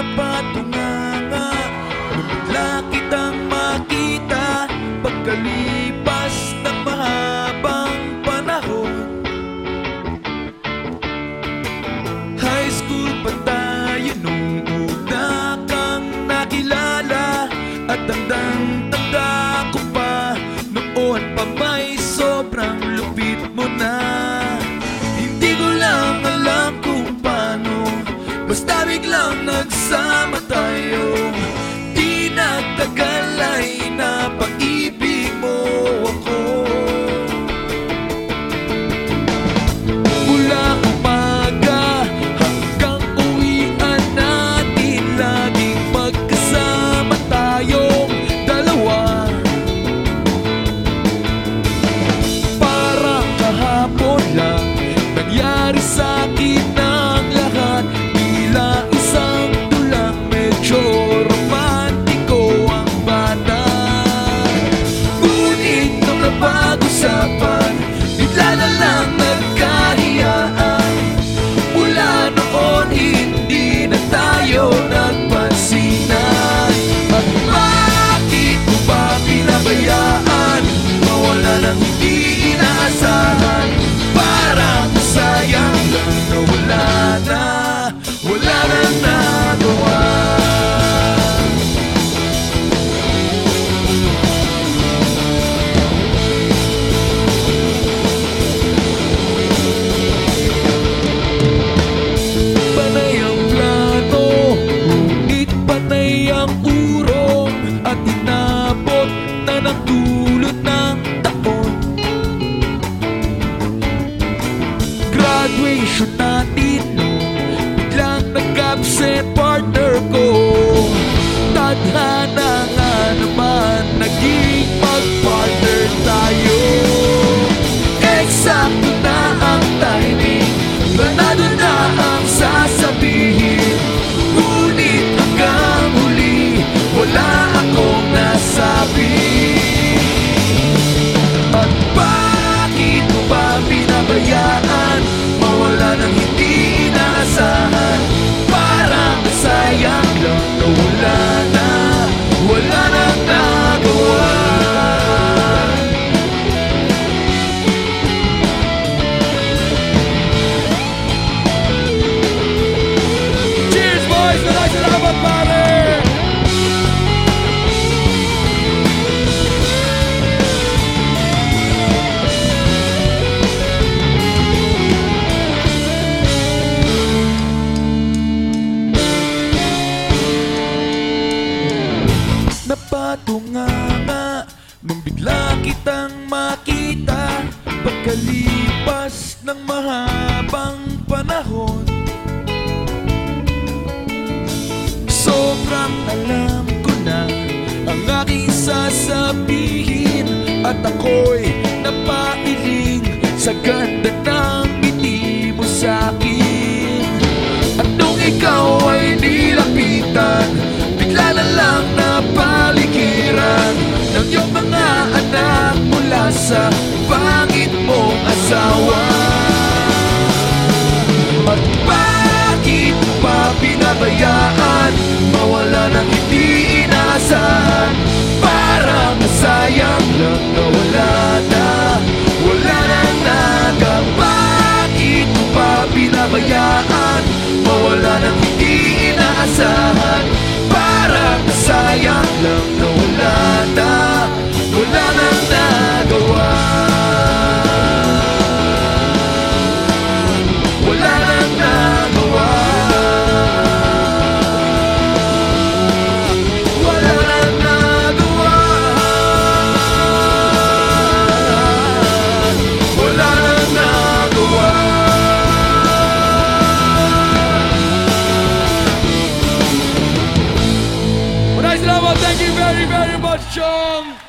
napatunganga Nung bigla kitang makita. Pagkalipas ng mahabang panahon. High school pa tayo nung una kang nakilala. At tandang-tanda ko pa Noon pa may nagsama tayo você pode. Napatunganga Nung bigla kitang makita Pagkalipas ng mahabang panahon? Sobrang alam ko na Ang aking sasabihin At ako'y napailing Sa ganda ng ngiti mo sa'kin anak mula sa pangit mong asawa. At bakit pa pinabayaan? Mawala ng hindi inaasahan. Parang sayang lang na wala na. Wala na nagang Bakit pa pinabayaan? Mawala ng hindi inaasahan. Parang sayang lang na wala John.